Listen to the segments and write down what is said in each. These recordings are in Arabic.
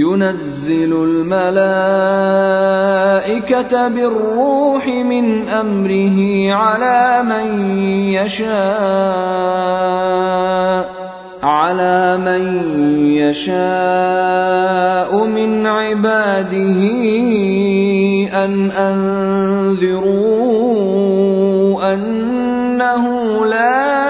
ينزل الملائكة بالروح من أمره على من يشاء على من يشاء من عباده أن أنذروا أنه لا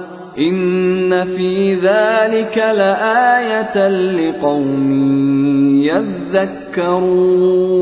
إن في ذلك لآية لقوم يذكرون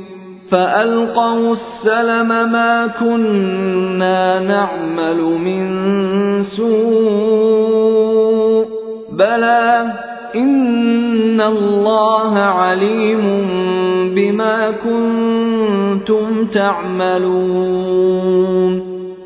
فألقوا السلم ما كنا نعمل من سوء. بلى إن الله عليم بما كنتم تعملون.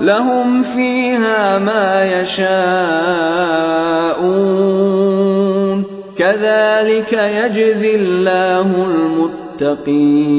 لهم فيها ما يشاءون. كذلك يجزي الله المتقين.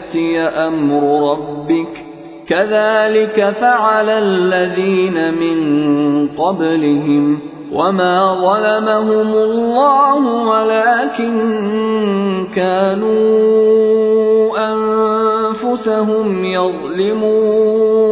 أمر ربك. كذلك فعل الذين من قبلهم وما ظلمهم الله ولكن كانوا أنفسهم يظلمون.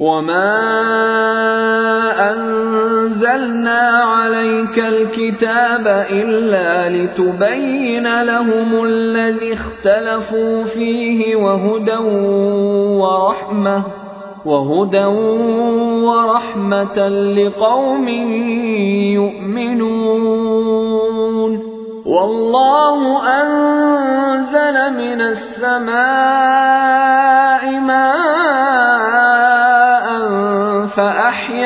وما أنزلنا عليك الكتاب إلا لتبين لهم الذي اختلفوا فيه وهدى ورحمة وهدى ورحمة لقوم يؤمنون والله أنزل من السماء ماء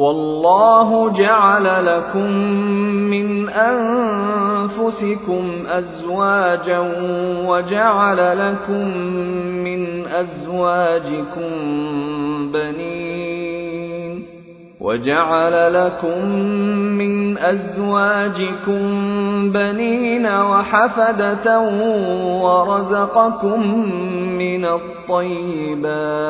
والله جعل لكم من أنفسكم أزواجا وجعل لكم من أزواجكم بنين وجعل لكم من أزواجكم بنين وحفدة ورزقكم من الطيبات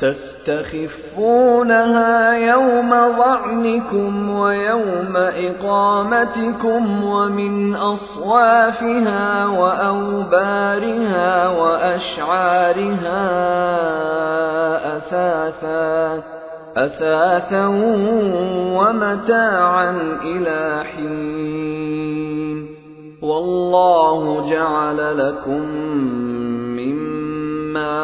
تستخفونها يوم ظعنكم ويوم إقامتكم ومن أصوافها وأوبارها وأشعارها أثاثا أثاثا ومتاعا إلى حين. والله جعل لكم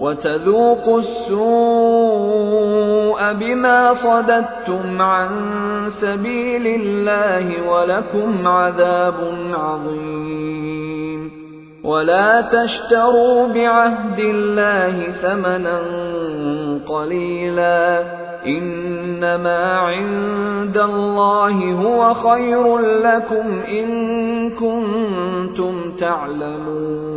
وتذوقوا السوء بما صددتم عن سبيل الله ولكم عذاب عظيم. ولا تشتروا بعهد الله ثمنا قليلا. إنما عند الله هو خير لكم إن كنتم تعلمون.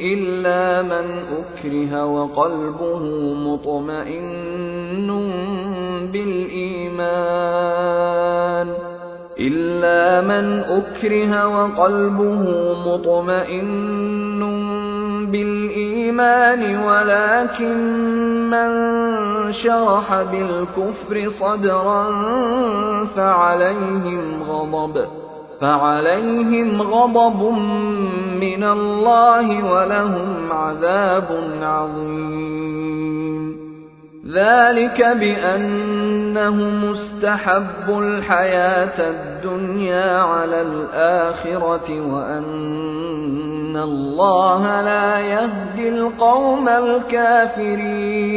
إلا من أكره وقلبه مطمئن بالإيمان إلا من أكره وقلبه مطمئن بالإيمان ولكن من شرح بالكفر صدرا فعليهم غضب فعليهم غضب من الله ولهم عذاب عظيم. ذلك بانهم استحبوا الحياة الدنيا على الآخرة وأن الله لا يهدي القوم الكافرين.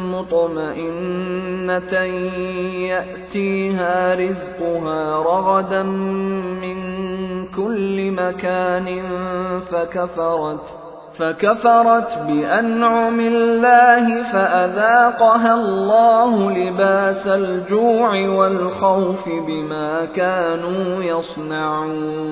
مطمئنة يأتيها رزقها رغدا من كل مكان فكفرت فكفرت بأنعم الله فأذاقها الله لباس الجوع والخوف بما كانوا يصنعون.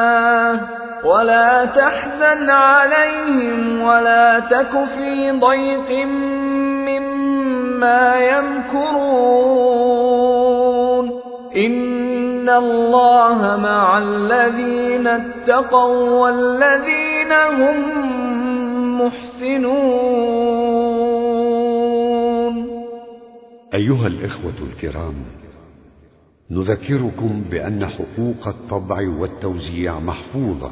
ولا تحزن عليهم ولا تك في ضيق مما يمكرون. إن الله مع الذين اتقوا والذين هم محسنون. أيها الإخوة الكرام نذكركم بأن حقوق الطبع والتوزيع محفوظة.